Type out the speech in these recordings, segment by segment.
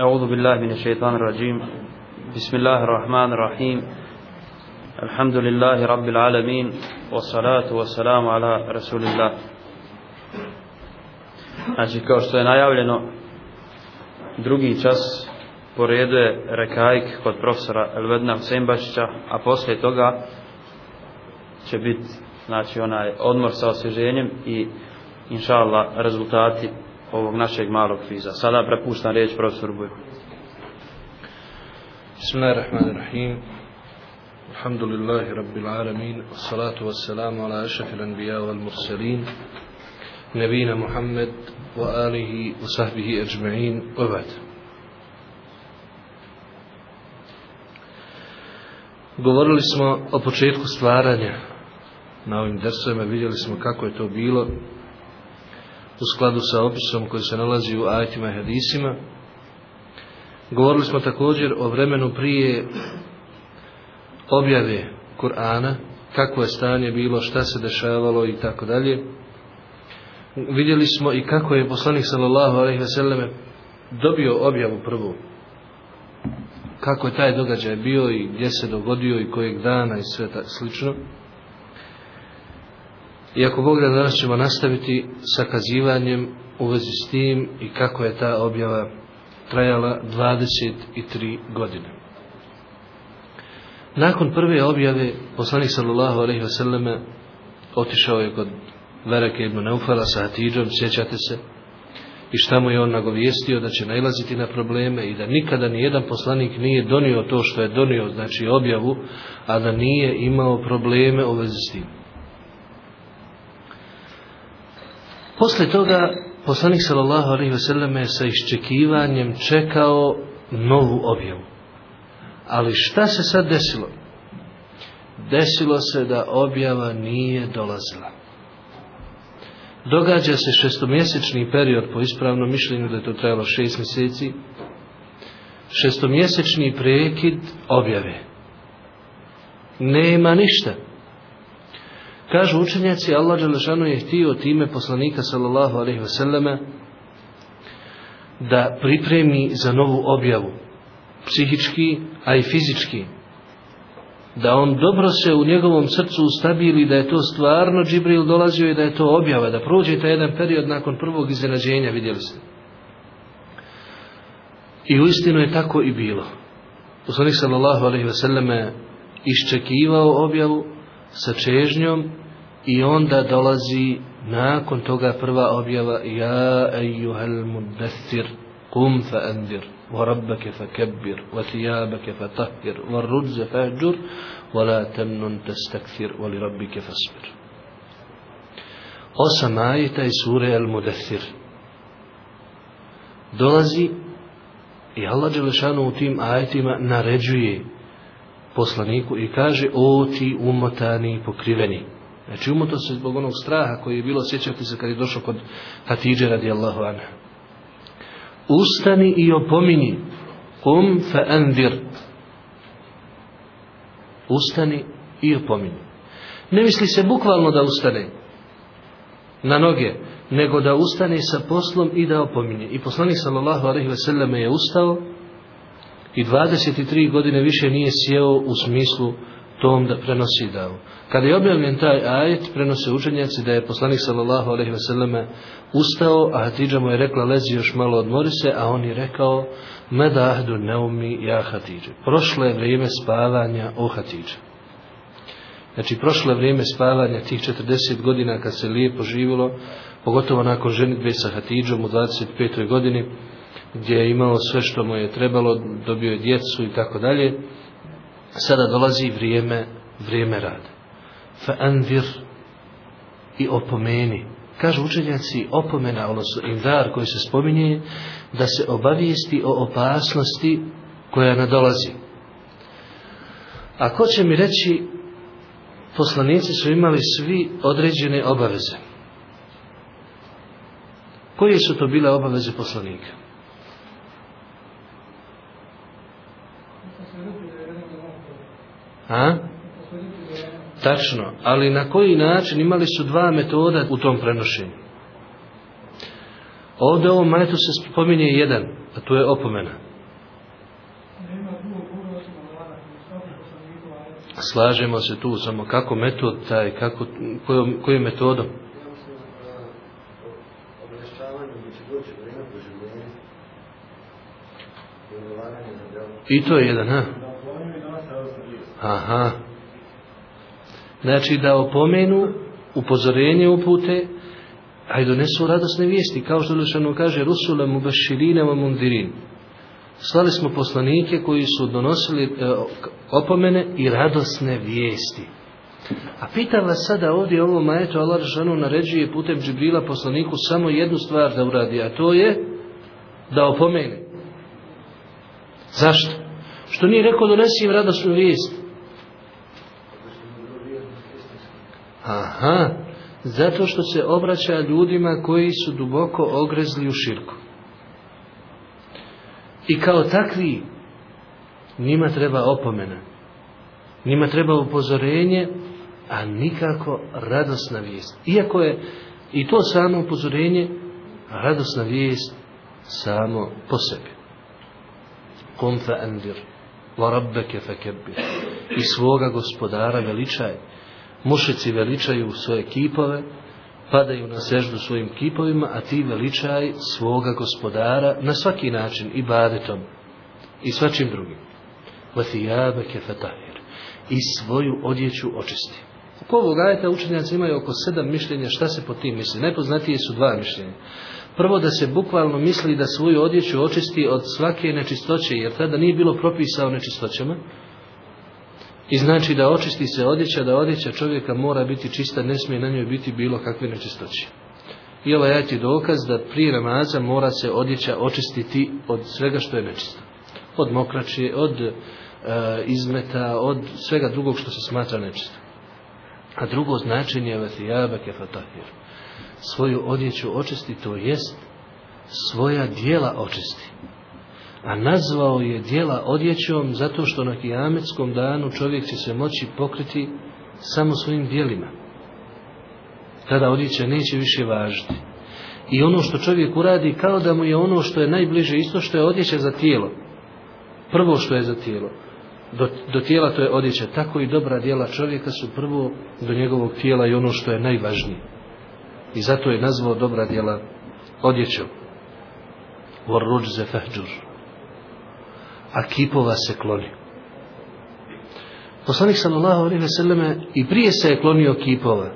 أعوذ بالله من الشيطان الرجيم بسم الله الرحمن الرحيم الحمد لله رب العالمين والصلاة والسلام على رسول الله Znači, kao što je najavljeno, drugi čas po redu je rekajk kod profesora Elvedna Husembašića, a poslije toga će biti znači, onaj odmor sa osvježenjem i inša Allah, rezultati ovog našeg malog kviza. Sada prepuštam riječ profesoru Buju. Bismillahirrahmanirrahim. Alhamdulillahi rabbil alamin. Wassalatu wassalamu ala ašafil anbiya wal mursalin. Nebina Muhammed wa alihi wa sahbihi ajma'in. Uvad. Govorili smo o početku stvaranja na ovim drsovima, vidjeli smo kako je to bilo u skladu sa opisom koji se nalazi u ajetima i hadisima. Govorili smo također o vremenu prije objave Kur'ana, kako je stanje bilo, šta se dešavalo i tako dalje. Vidjeli smo i kako je poslanik sallallahu alejhi ve selleme dobio objavu prvu. Kako je taj događaj bio i gdje se dogodio i kojeg dana i sve ta, slično. I ako Bog da danas ćemo nastaviti sa kazivanjem u vezi s tim i kako je ta objava trajala 23 godine. Nakon prve objave, poslanik sallallahu alaihi selleme otišao je kod Vereke ibn Neufala sa Hatidžom, sjećate se, i šta mu je on nagovijestio da će nailaziti na probleme i da nikada ni jedan poslanik nije donio to što je donio, znači objavu, a da nije imao probleme u vezi s tim. Posle toga poslanik sallallahu alejhi ve je sa iščekivanjem čekao novu objavu. Ali šta se sad desilo? Desilo se da objava nije dolazila. Događa se šestomjesečni period po ispravnom mišljenju da je to trajalo šest mjeseci. Šestomjesečni prekid objave. Nema ništa. Kažu učenjaci, Allah Đelešanu je htio time poslanika sallallahu alaihi wasallama da pripremi za novu objavu, psihički, a i fizički. Da on dobro se u njegovom srcu ustabili da je to stvarno Džibril dolazio i da je to objava, da prođe taj jedan period nakon prvog iznenađenja, vidjeli ste. I uistinu je tako i bilo. Poslanik sallallahu alaihi selleme iščekivao objavu sa čežnjom i onda dolazi nakon toga prva objava ja ejuhel mudathir kum fa andir wa rabbake fa kebbir wa thijabake fa tahir wa rudze fa ahđur wa la temnun testakthir wa li rabbike fa spir osam ajita iz sure al mudathir dolazi i Allah Đelešanu u tim ajitima naređuje poslaniku i kaže o ti umotani i pokriveni Znači umoto se zbog onog straha koji je bilo, sjećati se kad je došao kod Hatidže radijallahu anha. Ustani i opomini. Kum fa andir. Ustani i opomini. Ne misli se bukvalno da ustane na noge, nego da ustane sa poslom i da opominje. I poslanik sallallahu alaihi ve selleme je ustao i 23 godine više nije sjeo u smislu tom da prenosi davu. Kada je objavljen taj ajet, prenose učenjaci da je poslanik sallallahu alejhi ve selleme ustao, a Hatidža mu je rekla lezi još malo odmori se, a on je rekao medahdu neumi ja Hatidža. Prošlo je vrijeme spavanja o Hatidža. Znači, prošlo je vrijeme spavanja tih 40 godina kad se lijepo živilo, pogotovo nakon ženitbe sa Hatidžom u 25. godini, gdje je imao sve što mu je trebalo, dobio je djecu i tako dalje, sada dolazi vrijeme, vrijeme rada. Fa anvir i opomeni. Kažu učenjaci opomena, odnosno indar koji se spominje, da se obavijesti o opasnosti koja nadolazi. A ko će mi reći, poslanici su imali svi određene obaveze. Koje su to bile obaveze poslanika? A? Tačno, ali na koji način imali su dva metoda u tom prenošenju. Ovdje ovom majetu se spominje jedan, a to je opomena. Slažemo se tu samo kako metod taj, kako, kojom, kojom metodom. I to je jedan, ha? Aha. Znači da opomenu, upozorenje upute, a i donesu radosne vijesti, kao što Lušano kaže, Rusule mu beširine mundirin. Slali smo poslanike koji su donosili e, opomene i radosne vijesti. A pita vas sada ovdje ovo majeto Allah Žešanu naređuje putem Džibrila poslaniku samo jednu stvar da uradi, a to je da opomene. Zašto? Što nije rekao donesi im radosnu vijest. Aha, zato što se obraća ljudima koji su duboko ogrezli u širku. I kao takvi njima treba opomena. Njima treba upozorenje, a nikako radosna vijest. Iako je i to samo upozorenje, radosna vijest samo po sebi. Kom fa andir, wa rabbeke fa kebbir. I svoga gospodara veličaj. Mušici veličaju svoje kipove, padaju na seždu svojim kipovima, a ti veličaj svoga gospodara na svaki način, i badetom, i svačim drugim. Vatijabeke fatahir. I svoju odjeću očisti. Oko ovog ajeta učenjaci imaju oko sedam mišljenja šta se po tim misli. Najpoznatije su dva mišljenja. Prvo da se bukvalno misli da svoju odjeću očisti od svake nečistoće, jer tada nije bilo propisao nečistoćama. I znači da očisti se odjeća, da odjeća čovjeka mora biti čista, ne smije na njoj biti bilo kakve nečistoće. I ovaj je dokaz da prije namaza mora se odjeća očistiti od svega što je nečisto. Od mokraće, od e, izmeta, od svega drugog što se smatra nečisto. A drugo značenje je vatijaba kefatahir. Svoju odjeću očisti, to jest svoja dijela očisti a nazvao je dijela odjećom zato što na kijametskom danu čovjek će se moći pokriti samo svojim dijelima. Tada odjeća neće više važiti. I ono što čovjek uradi kao da mu je ono što je najbliže isto što je odjeća za tijelo. Prvo što je za tijelo. Do, do tijela to je odjeća. Tako i dobra dijela čovjeka su prvo do njegovog tijela i ono što je najvažnije. I zato je nazvao dobra dijela odjećom. Vor ruđze a kipova se kloni. Poslanik sallallahu alejhi ve selleme i prije se je klonio kipova,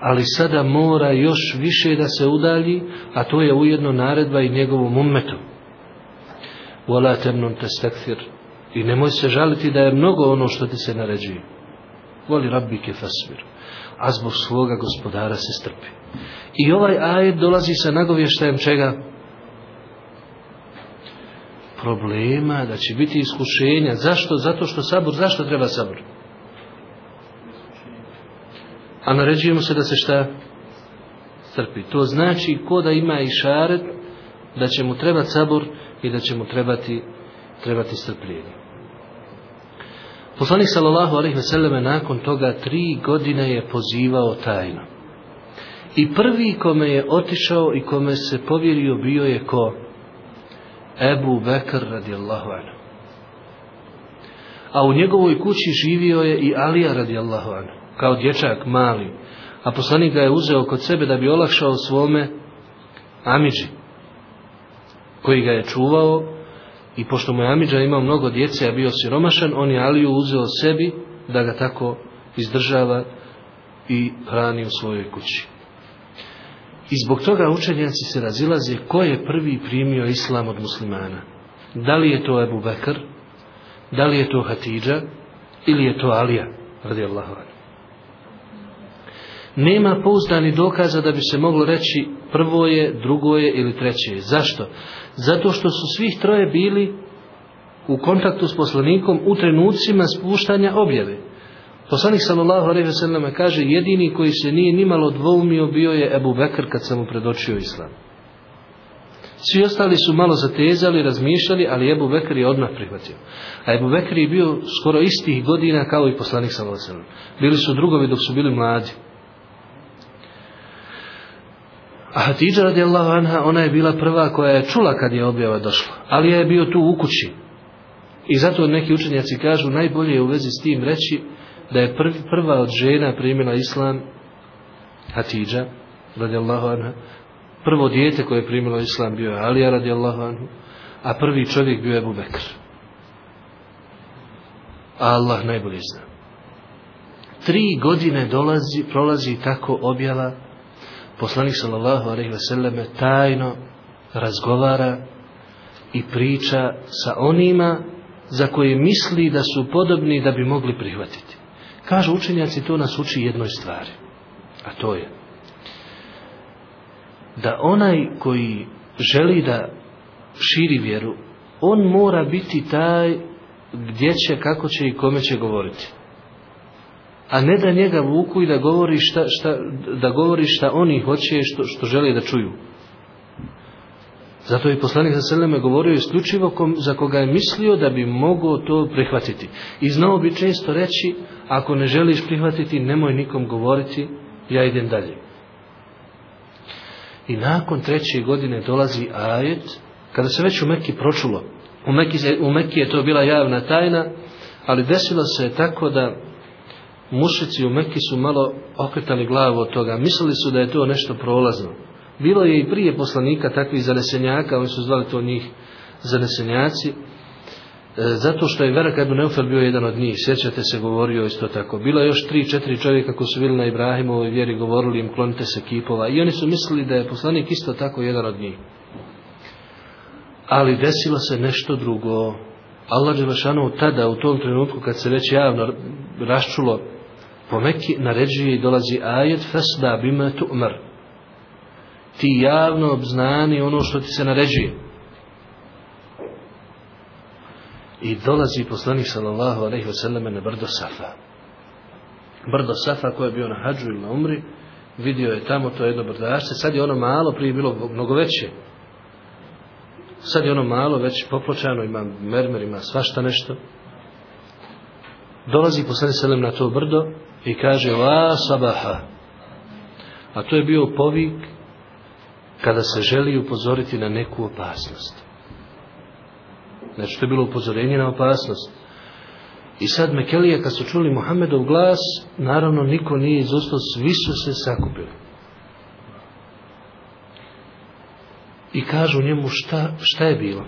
ali sada mora još više da se udalji, a to je ujedno naredba i njegovom ummetu. Wala tamnun tastakthir. I nemoj se žaliti da je mnogo ono što ti se naređuje. Voli rabbike fasbir. A zbog svoga gospodara se strpi. I ovaj ajet dolazi sa nagovještajem čega? Problema, da će biti iskušenja. Zašto? Zato što sabor, zašto treba sabor? A naređujemo se da se šta strpi. To znači ko da ima i šaret, da će mu trebati sabor i da će mu trebati, trebati strpljenje. Poslanik sallallahu alejhi ve selleme nakon toga tri godine je pozivao tajno. I prvi kome je otišao i kome se povjerio bio je ko? Ebu Bekr radijallahu anhu. A u njegovoj kući živio je i Alija radijallahu anhu, kao dječak mali. A poslanik ga je uzeo kod sebe da bi olakšao svome Amidži, koji ga je čuvao i pošto mu je Amidža imao mnogo djece, a bio siromašan, on je Aliju uzeo sebi da ga tako izdržava i hrani u svojoj kući. I zbog toga učenjaci se razilaze ko je prvi primio islam od muslimana. Da li je to Ebu Bekr, da li je to Hatidža ili je to Alija, radi Allahu Nema pouzdani dokaza da bi se moglo reći prvo je, drugo je ili treće je. Zašto? Zato što su svih troje bili u kontaktu s poslanikom u trenucima spuštanja objave. Poslanik sallallahu alejhi ve sellem kaže jedini koji se nije nimalo dvoumio bio je Ebu Bekr kad sam mu predočio islam. Svi ostali su malo zatezali, razmišljali, ali Ebu Bekr je odmah prihvatio. A Ebu Bekr je bio skoro istih godina kao i poslanik sallallahu alejhi ve sellem. Bili su drugovi dok su bili mladi. A Hatidža radijallahu anha, ona je bila prva koja je čula kad je objava došla. Ali je bio tu u kući. I zato neki učenjaci kažu, najbolje je u vezi s tim reći da je prvi, prva od žena primila islam Hatidža radijallahu anha. Prvo dijete koje je primilo islam bio je Alija radijallahu anhu. A prvi čovjek bio je Abu Bekr. A Allah najbolje zna. Tri godine dolazi, prolazi tako objava poslanik sallallahu alejhi ve selleme tajno razgovara i priča sa onima za koje misli da su podobni da bi mogli prihvatiti. Kažu učenjaci, to nas uči jednoj stvari. A to je da onaj koji želi da širi vjeru, on mora biti taj gdje će, kako će i kome će govoriti a ne da njega vuku i da govori šta, šta, da govori šta oni hoće što, što žele da čuju. Zato je poslanik za seleme govorio isključivo kom, za koga je mislio da bi mogao to prihvatiti. I znao bi često reći, ako ne želiš prihvatiti, nemoj nikom govoriti, ja idem dalje. I nakon treće godine dolazi ajet, kada se već u Mekki pročulo, u Mekki, u Mekki je to bila javna tajna, ali desilo se tako da mušici u Mekki su malo okretali glavu od toga. Mislili su da je to nešto prolazno. Bilo je i prije poslanika takvih zanesenjaka, oni su zvali to njih zanesenjaci, e, zato što je Verak Kajbu Neufel bio jedan od njih. Sjećate se, govorio isto tako. Bilo je još tri, četiri čovjeka koji su bili na Ibrahimovoj vjeri, govorili im klonite se kipova. I oni su mislili da je poslanik isto tako jedan od njih. Ali desilo se nešto drugo. Allah Đelešanu tada, u tom trenutku, kad se već javno raščulo po Mekki naređuje i dolazi ajet fasda bima tu'mar ti javno obznani ono što ti se naređuje. I dolazi poslanik sallallahu alaihi ve selleme na brdo Safa. Brdo Safa koje je bio na hađu ili na umri vidio je tamo to jedno brdašce sad je ono malo prije bilo mnogo veće. Sad je ono malo već popločano ima mermer ima svašta nešto. Dolazi poslanik sallallahu na to brdo i kaže la sabaha. A to je bio povik kada se želi upozoriti na neku opasnost znači to je bilo upozorenje na opasnost i sad Mekelije kad su čuli Muhammedov glas naravno niko nije izostao svi su se sakupili i kažu njemu šta, šta je bilo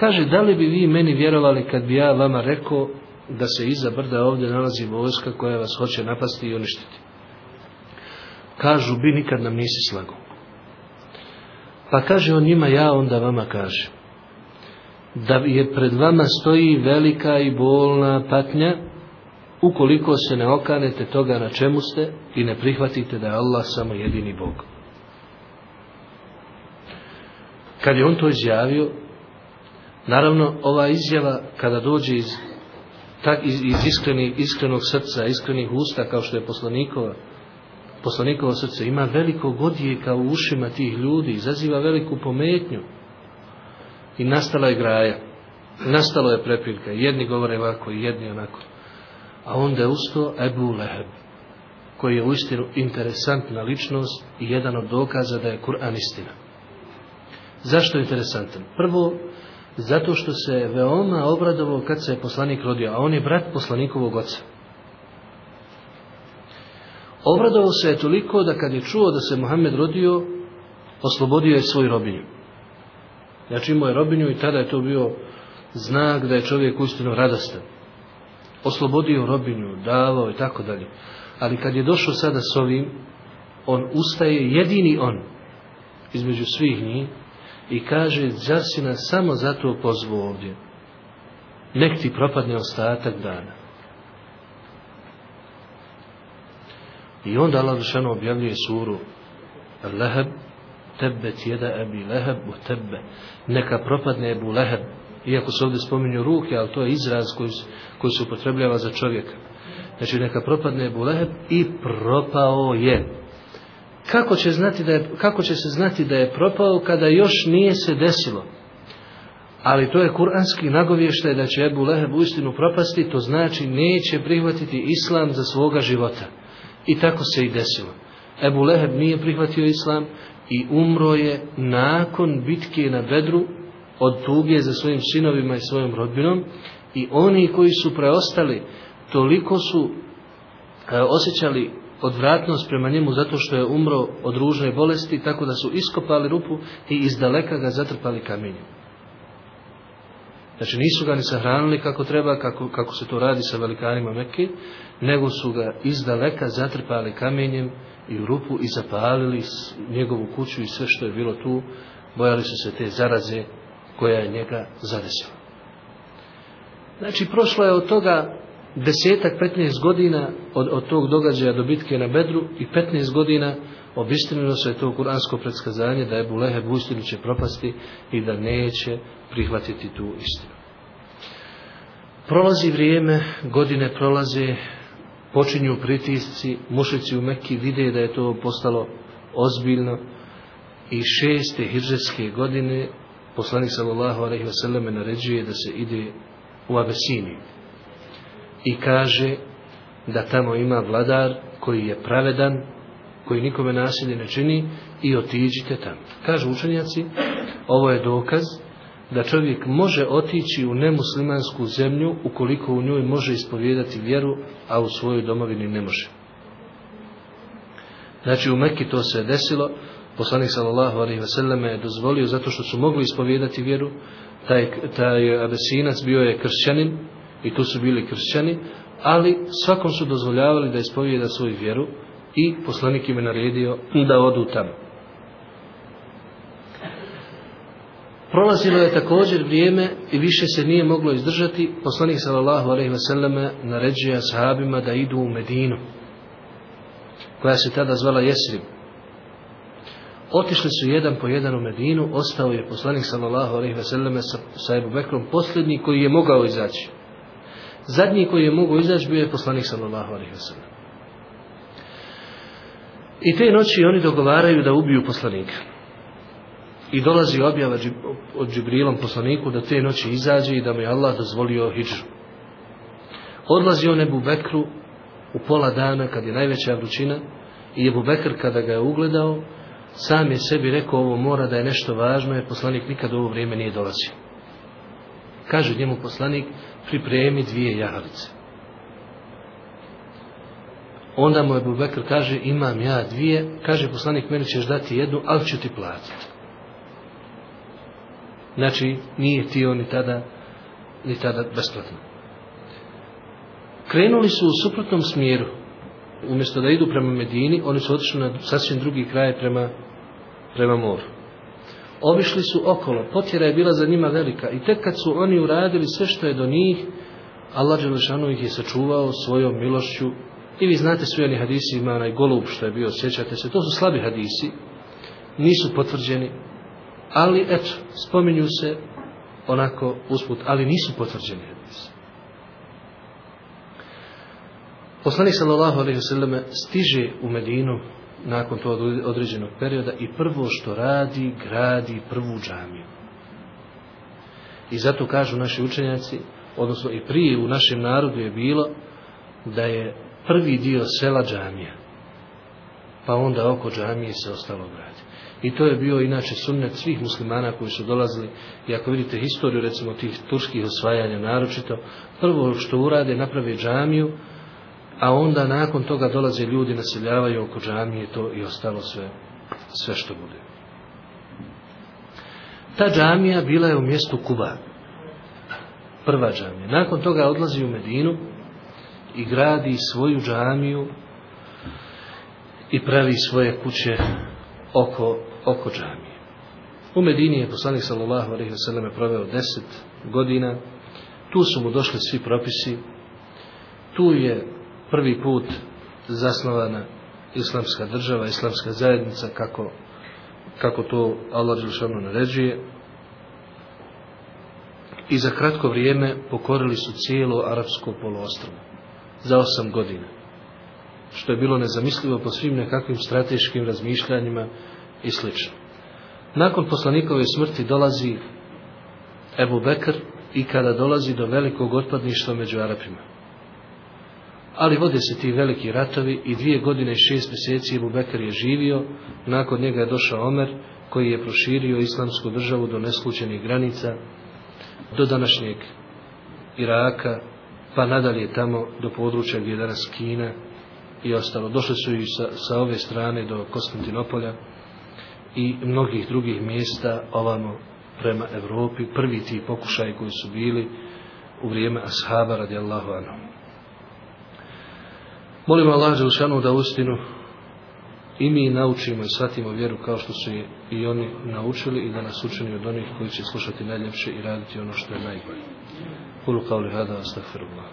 kaže da li bi vi meni vjerovali kad bi ja vama rekao da se iza brda ovdje nalazi vojska koja vas hoće napasti i uništiti. Kažu, bi nikad nam nisi slagao. Pa kaže on njima, ja onda vama kažem, da je pred vama stoji velika i bolna patnja, ukoliko se ne okanete toga na čemu ste i ne prihvatite da je Allah samo jedini Bog. Kad je on to izjavio, naravno ova izjava kada dođe iz tak iz, iz iskreni, iskrenog srca, iskrenih usta, kao što je poslanikova, poslanikovo srce, ima veliko godijeka u ušima tih ljudi, izaziva veliku pometnju. I nastala je graja. Nastalo je prepirka, Jedni govore ovako i jedni onako. A onda je usto Ebu Leheb, koji je uistinu interesantna ličnost i jedan od dokaza da je Kur'an istina. Zašto je interesantan? Prvo, zato što se veoma obradovao kad se je poslanik rodio, a on je brat poslanikovog oca. Obradovao se je toliko da kad je čuo da se Muhammed rodio, oslobodio je svoju robinju. Znači imao je robinju i tada je to bio znak da je čovjek uistinu radostan. Oslobodio robinju, davao i tako dalje. Ali kad je došao sada s ovim, on ustaje jedini on između svih njih i kaže, zar si nas samo zato pozvao ovdje? Nek ti propadne ostatak dana. I onda Allah Žešanu objavljuje suru Leheb, tebet jeda ebi leheb u tebe. Neka propadne ebu leheb. Iako se ovdje spominju ruke, ali to je izraz koji, koji se upotrebljava za čovjeka. Znači neka propadne ebu leheb i propao je kako će, znati da je, kako će se znati da je propao kada još nije se desilo? Ali to je kuranski nagovještaj da će Ebu Leheb istinu propasti, to znači neće prihvatiti islam za svoga života. I tako se i desilo. Ebu Leheb nije prihvatio islam i umro je nakon bitke na Bedru od tuge za svojim sinovima i svojom rodbinom i oni koji su preostali toliko su e, osjećali odvratnost prema njemu zato što je umro od ružne bolesti tako da su iskopali rupu i izdaleka ga zatrpali kamenjem. Znači nisu ga ni sahranili kako treba, kako, kako se to radi sa velikanima Mekke, nego su ga iz daleka zatrpali kamenjem i u rupu i zapalili njegovu kuću i sve što je bilo tu, bojali su se te zaraze koja je njega zadesila. Znači, prošlo je od toga desetak, 15 godina od, od tog događaja do bitke na Bedru i 15 godina obistinilo se to kuransko predskazanje da je Bulehe uistinu će propasti i da neće prihvatiti tu istinu. Prolazi vrijeme, godine prolaze, počinju pritisci, mušici u Mekki vide da je to postalo ozbiljno i šeste hiržetske godine poslanik sallallahu alaihi wa sallam naređuje da se ide u Abesiniju i kaže da tamo ima vladar koji je pravedan, koji nikome nasilje ne čini i otiđite tamo. Kažu učenjaci, ovo je dokaz da čovjek može otići u nemuslimansku zemlju ukoliko u njoj može ispovjedati vjeru, a u svojoj domovini ne može. Znači u Mekki to se je desilo, poslanik sallallahu alaihi wasallam je dozvolio zato što su mogli ispovjedati vjeru, taj, taj abesinac bio je kršćanin i tu su bili kršćani, ali svakom su dozvoljavali da ispovijeda svoju vjeru i poslanik im je naredio da odu tamo. Prolazilo je također vrijeme i više se nije moglo izdržati. Poslanik sallallahu alejhi ve selleme naređuje ashabima da idu u Medinu, koja se tada zvala Jesrib. Otišli su jedan po jedan u Medinu, ostao je poslanik sallallahu alejhi ve selleme sa, sa Ebu Bekrom posljednji koji je mogao izaći. Zadnji koji je mogu izaći bio je poslanik sallallahu alaihi wasallam. I te noći oni dogovaraju da ubiju poslanika. I dolazi objava od Džibrilom poslaniku da te noći izađe i da mu je Allah dozvolio hijđu. Odlazi on Ebu Bekru u pola dana kad je najveća vrućina i Ebu Bekr kada ga je ugledao sam je sebi rekao ovo mora da je nešto važno jer poslanik nikad u ovo vrijeme nije dolazio. Kaže njemu poslanik pripremi dvije jahalice. Onda mu Ebu Bekr kaže imam ja dvije, kaže poslanik meni ćeš dati jednu, ali ću ti platiti. Znači, nije tio ni tada, ni tada besplatno. Krenuli su u suprotnom smjeru. Umjesto da idu prema Medini, oni su otišli na sasvim drugi kraj prema, prema moru. Obišli su okolo, potjera je bila za njima velika i tek kad su oni uradili sve što je do njih, Allah Đelešanu ih je sačuvao svojom milošću i vi znate svi oni hadisi ima onaj golub što je bio, sjećate se, to su slabi hadisi, nisu potvrđeni, ali eto, spominju se onako usput, ali nisu potvrđeni hadisi. Poslanik sallallahu alejhi ve selleme stiže u Medinu nakon tog određenog perioda i prvo što radi, gradi prvu džamiju. I zato kažu naši učenjaci, odnosno i prije u našem narodu je bilo da je prvi dio sela džamija, pa onda oko džamije se ostalo gradi. I to je bio inače sunnet svih muslimana koji su dolazili i ako vidite historiju recimo tih turskih osvajanja naročito, prvo što urade naprave džamiju, a onda nakon toga dolaze ljudi naseljavaju oko džamije to i ostalo sve, sve što bude. Ta džamija bila je u mjestu Kuba. Prva džamija. Nakon toga odlazi u Medinu i gradi svoju džamiju i pravi svoje kuće oko, oko džamije. U Medini je poslanik sallallahu alejhi ve selleme proveo 10 godina. Tu su mu došli svi propisi. Tu je prvi put zasnovana islamska država, islamska zajednica kako kako to Allah dželle naređuje. I za kratko vrijeme pokorili su cijelo arapsko poluostrvo za osam godina. Što je bilo nezamislivo po svim nekakvim strateškim razmišljanjima i sl. Nakon poslanikove smrti dolazi Ebu Bekr i kada dolazi do velikog otpadništva među Arapima ali vode se ti veliki ratovi i dvije godine i šest mjeseci Ebu Bekr je živio, nakon njega je došao Omer koji je proširio islamsku državu do neslučenih granica, do današnjeg Iraka, pa nadalje tamo do područja gdje je danas Kina i ostalo. Došli su i sa, sa ove strane do Konstantinopolja i mnogih drugih mjesta ovamo prema Evropi. Prvi ti pokušaj koji su bili u vrijeme ashaba radijallahu anhu. Molimo Allah Đelšanu da ustinu i mi naučimo i shvatimo vjeru kao što su i oni naučili i da nas učini od onih koji će slušati najljepše i raditi ono što je najbolje. Kulu kao li hada, astagfirullah.